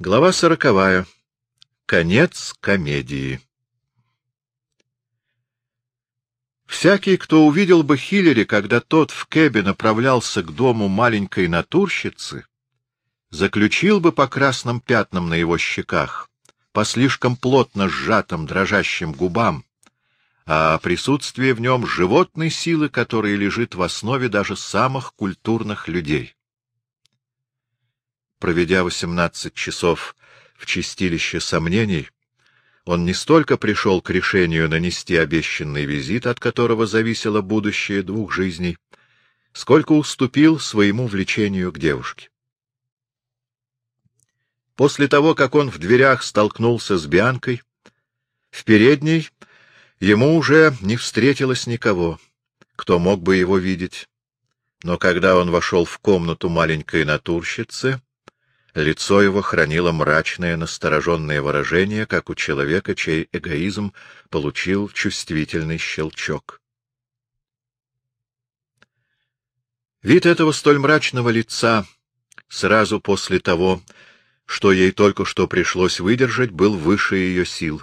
Глава сороковая. Конец комедии. Всякий, кто увидел бы Хиллери, когда тот в кэбе направлялся к дому маленькой натурщицы, заключил бы по красным пятнам на его щеках, по слишком плотно сжатым дрожащим губам, а присутствие в нем животной силы, которая лежит в основе даже самых культурных людей. Проведя восемнадцать часов в чистилище сомнений, он не столько пришел к решению нанести обещанный визит, от которого зависело будущее двух жизней, сколько уступил своему влечению к девушке. После того, как он в дверях столкнулся с Бианкой, в передней ему уже не встретилось никого, кто мог бы его видеть. Но когда он вошел в комнату маленькой натурщицы, лицо его хранило мрачное, настороженное выражение, как у человека, чей эгоизм получил чувствительный щелчок. Вид этого столь мрачного лица сразу после того, что ей только что пришлось выдержать, был выше ее сил.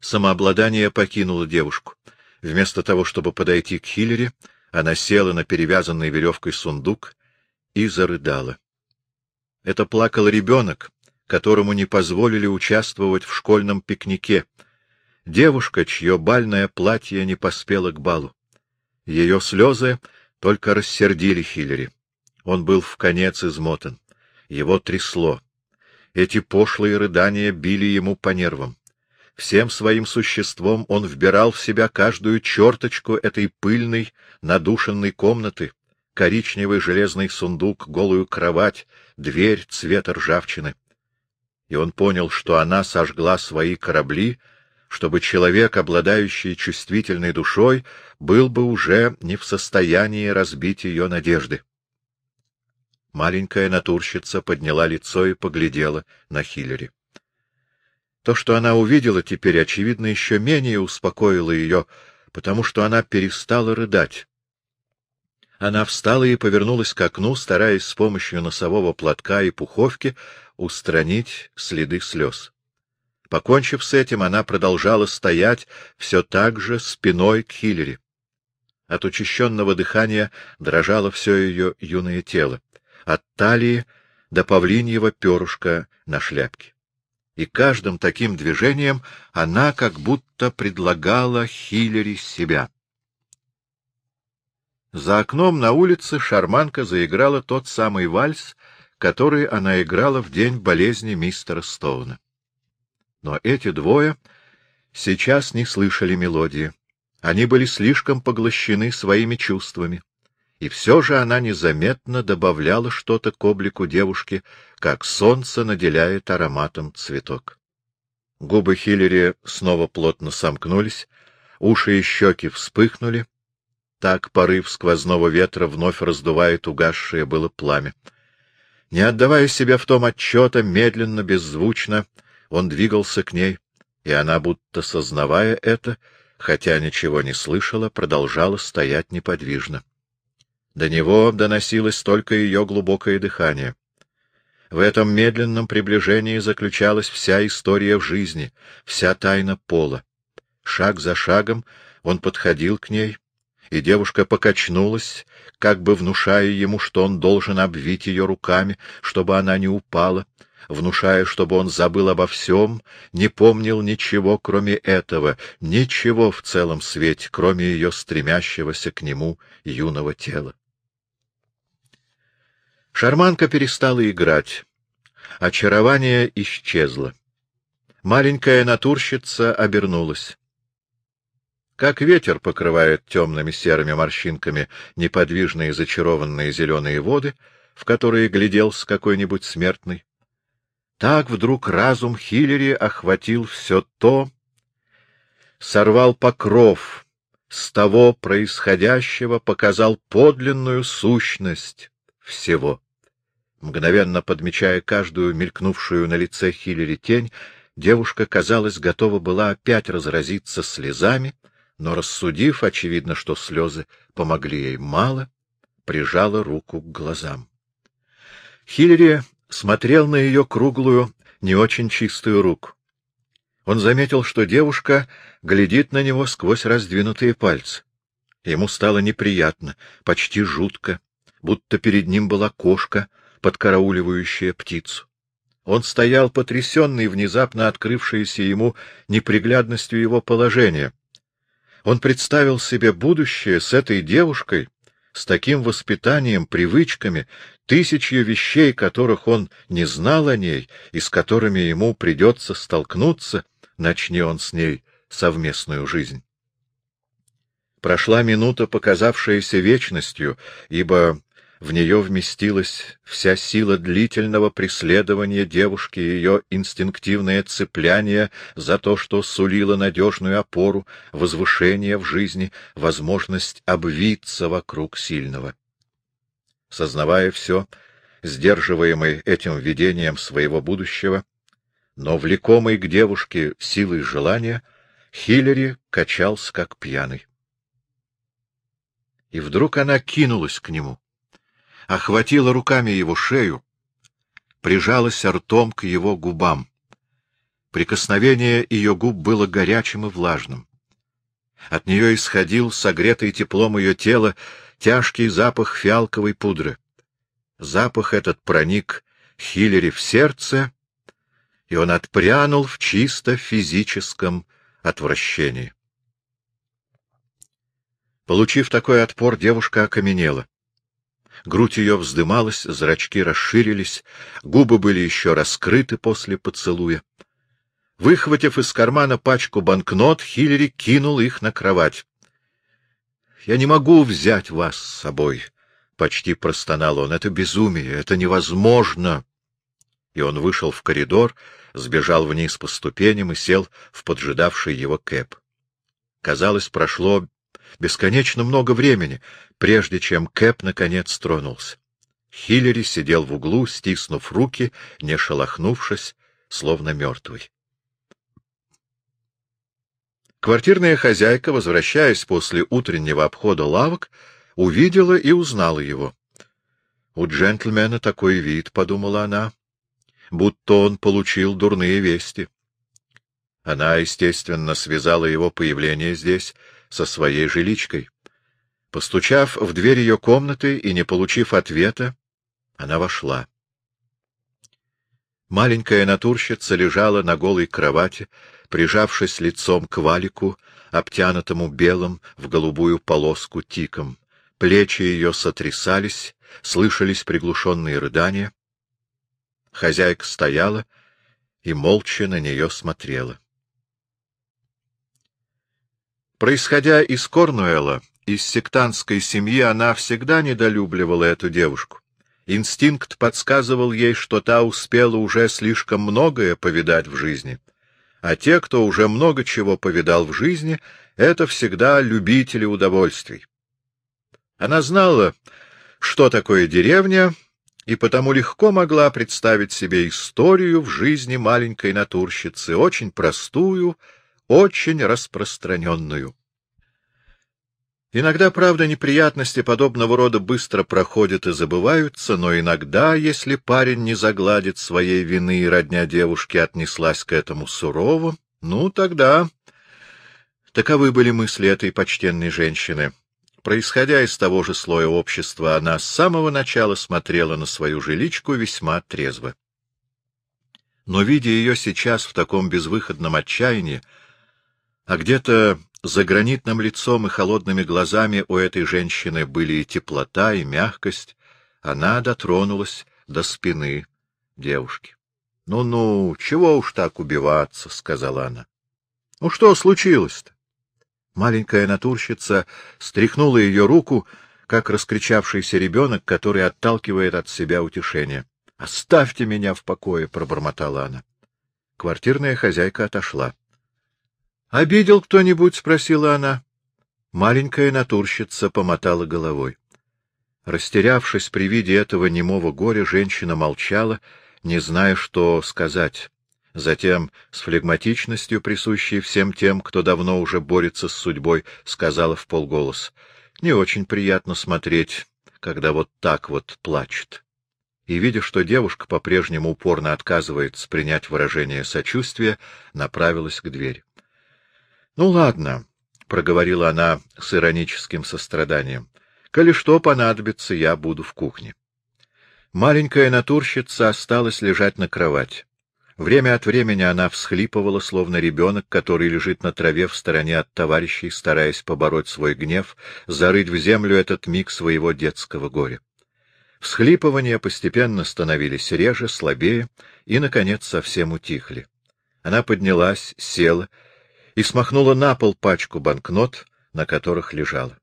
Самообладание покинуло девушку. Вместо того, чтобы подойти к Хиллери, она села на перевязанный веревкой сундук и зарыдала. Это плакал ребенок, которому не позволили участвовать в школьном пикнике. Девушка, чье бальное платье не поспело к балу. Ее слезы только рассердили Хиллери. Он был в конец измотан. Его трясло. Эти пошлые рыдания били ему по нервам. Всем своим существом он вбирал в себя каждую черточку этой пыльной, надушенной комнаты, коричневый железный сундук, голую кровать, дверь цвета ржавчины. И он понял, что она сожгла свои корабли, чтобы человек, обладающий чувствительной душой, был бы уже не в состоянии разбить ее надежды. Маленькая натурщица подняла лицо и поглядела на Хиллери. То, что она увидела теперь, очевидно, еще менее успокоило ее, потому что она перестала рыдать. Она встала и повернулась к окну, стараясь с помощью носового платка и пуховки устранить следы слез. Покончив с этим, она продолжала стоять все так же спиной к Хиллери. От учащенного дыхания дрожало все ее юное тело от талии до павлиньего перышка на шляпке. И каждым таким движением она как будто предлагала Хиллери себя. За окном на улице шарманка заиграла тот самый вальс, который она играла в день болезни мистера Стоуна. Но эти двое сейчас не слышали мелодии. Они были слишком поглощены своими чувствами и все же она незаметно добавляла что-то к облику девушки, как солнце наделяет ароматом цветок. Губы Хиллери снова плотно сомкнулись, уши и щеки вспыхнули. Так порыв сквозного ветра вновь раздувает угасшее было пламя. Не отдавая себе в том отчета, медленно, беззвучно, он двигался к ней, и она, будто сознавая это, хотя ничего не слышала, продолжала стоять неподвижно. До него доносилось только ее глубокое дыхание. В этом медленном приближении заключалась вся история в жизни, вся тайна пола. Шаг за шагом он подходил к ней, и девушка покачнулась, как бы внушая ему, что он должен обвить ее руками, чтобы она не упала, внушая, чтобы он забыл обо всем, не помнил ничего, кроме этого, ничего в целом свете, кроме ее стремящегося к нему юного тела. Шарманка перестала играть. Очарование исчезло. Маленькая натурщица обернулась. Как ветер покрывает темными серыми морщинками неподвижные зачарованные зеленые воды, в которые гляделся какой-нибудь смертный, так вдруг разум Хиллери охватил все то, сорвал покров с того происходящего, показал подлинную сущность всего. Мгновенно подмечая каждую мелькнувшую на лице Хиллери тень, девушка, казалось, готова была опять разразиться слезами, но, рассудив, очевидно, что слезы помогли ей мало, прижала руку к глазам. Хиллери смотрел на ее круглую, не очень чистую руку. Он заметил, что девушка глядит на него сквозь раздвинутые пальцы. Ему стало неприятно, почти жутко, будто перед ним была кошка, подкарауливающая птицу. Он стоял потрясенный внезапно открывшейся ему неприглядностью его положения. Он представил себе будущее с этой девушкой, с таким воспитанием, привычками, тысячью вещей, которых он не знал о ней и с которыми ему придется столкнуться, начни он с ней совместную жизнь. Прошла минута, показавшаяся вечностью, ибо в нее вместилась вся сила длительного преследования девушки, ее инстинктивное цепляние за то, что сулило надежную опору, возвышение в жизни, возможность обвиться вокруг сильного. Сознавая все, сдерживаемый этим видением своего будущего, но влекомый к девушке силой желания, Хиллери качался как пьяный. И вдруг она кинулась к нему охватила руками его шею, прижалась ртом к его губам. Прикосновение ее губ было горячим и влажным. От нее исходил, согретый теплом ее тела, тяжкий запах фиалковой пудры. Запах этот проник Хиллери в сердце, и он отпрянул в чисто физическом отвращении. Получив такой отпор, девушка окаменела. Грудь ее вздымалась, зрачки расширились, губы были еще раскрыты после поцелуя. Выхватив из кармана пачку банкнот, Хиллери кинул их на кровать. — Я не могу взять вас с собой, — почти простонал он. — Это безумие, это невозможно. И он вышел в коридор, сбежал вниз по ступеням и сел в поджидавший его кэп. Казалось, прошло бесконечно много времени, прежде чем Кэп наконец тронулся. Хиллери сидел в углу, стиснув руки, не шелохнувшись, словно мертвый. Квартирная хозяйка, возвращаясь после утреннего обхода лавок, увидела и узнала его. У джентльмена такой вид, — подумала она, — будто он получил дурные вести. Она, естественно, связала его появление здесь со своей жиличкой. Постучав в дверь ее комнаты и не получив ответа, она вошла. Маленькая натурщица лежала на голой кровати, прижавшись лицом к валику, обтянутому белым в голубую полоску тиком. Плечи ее сотрясались, слышались приглушенные рыдания. Хозяйка стояла и молча на нее смотрела. Происходя из Корнуэлла, из сектантской семьи, она всегда недолюбливала эту девушку. Инстинкт подсказывал ей, что та успела уже слишком многое повидать в жизни. А те, кто уже много чего повидал в жизни, это всегда любители удовольствий. Она знала, что такое деревня, и потому легко могла представить себе историю в жизни маленькой натурщицы, очень простую, очень распространенную. Иногда, правда, неприятности подобного рода быстро проходят и забываются, но иногда, если парень не загладит своей вины и родня девушки отнеслась к этому сурово, ну, тогда... Таковы были мысли этой почтенной женщины. Происходя из того же слоя общества, она с самого начала смотрела на свою жиличку весьма трезво. Но, видя ее сейчас в таком безвыходном отчаянии, а где-то за гранитным лицом и холодными глазами у этой женщины были и теплота, и мягкость, она дотронулась до спины девушки. «Ну — Ну-ну, чего уж так убиваться, — сказала она. — Ну что случилось-то? Маленькая натурщица стряхнула ее руку, как раскричавшийся ребенок, который отталкивает от себя утешение. — Оставьте меня в покое, — пробормотала она. Квартирная хозяйка отошла. — Обидел кто-нибудь? — спросила она. Маленькая натурщица помотала головой. Растерявшись при виде этого немого горя, женщина молчала, не зная, что сказать. Затем, с флегматичностью, присущей всем тем, кто давно уже борется с судьбой, сказала в полголос. — Не очень приятно смотреть, когда вот так вот плачут. и, видя, что девушка по-прежнему упорно отказывается принять выражение сочувствия, направилась к двери. — Ну, ладно, — проговорила она с ироническим состраданием. — Коли что понадобится, я буду в кухне. Маленькая натурщица осталась лежать на кровати. Время от времени она всхлипывала, словно ребенок, который лежит на траве в стороне от товарищей, стараясь побороть свой гнев, зарыть в землю этот миг своего детского горя. Всхлипывания постепенно становились реже, слабее и, наконец, совсем утихли. Она поднялась, села и смахнула на пол пачку банкнот, на которых лежала.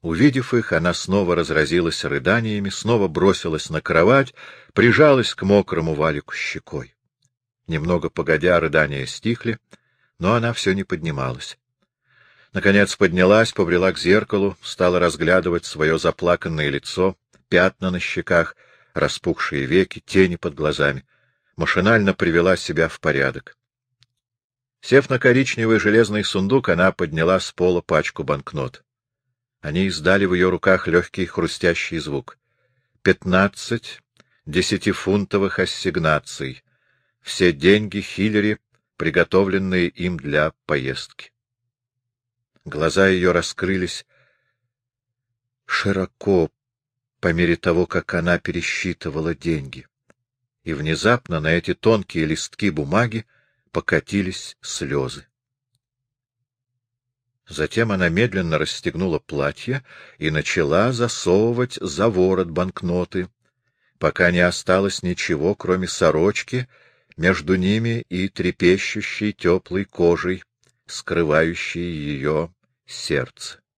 Увидев их, она снова разразилась рыданиями, снова бросилась на кровать, прижалась к мокрому валику щекой. Немного погодя, рыдания стихли, но она все не поднималась. Наконец поднялась, побрела к зеркалу, стала разглядывать свое заплаканное лицо, пятна на щеках, распухшие веки, тени под глазами. Машинально привела себя в порядок. Сев на коричневый железный сундук, она подняла с пола пачку банкнот. Они издали в ее руках легкий хрустящий звук. Пятнадцать десятифунтовых ассигнаций, все деньги Хиллери, приготовленные им для поездки. Глаза ее раскрылись широко по мере того, как она пересчитывала деньги. И внезапно на эти тонкие листки бумаги покатились слезы. Затем она медленно расстегнула платье и начала засовывать за ворот банкноты, пока не осталось ничего, кроме сорочки между ними и трепещущей теплой кожей, скрывающей ее сердце.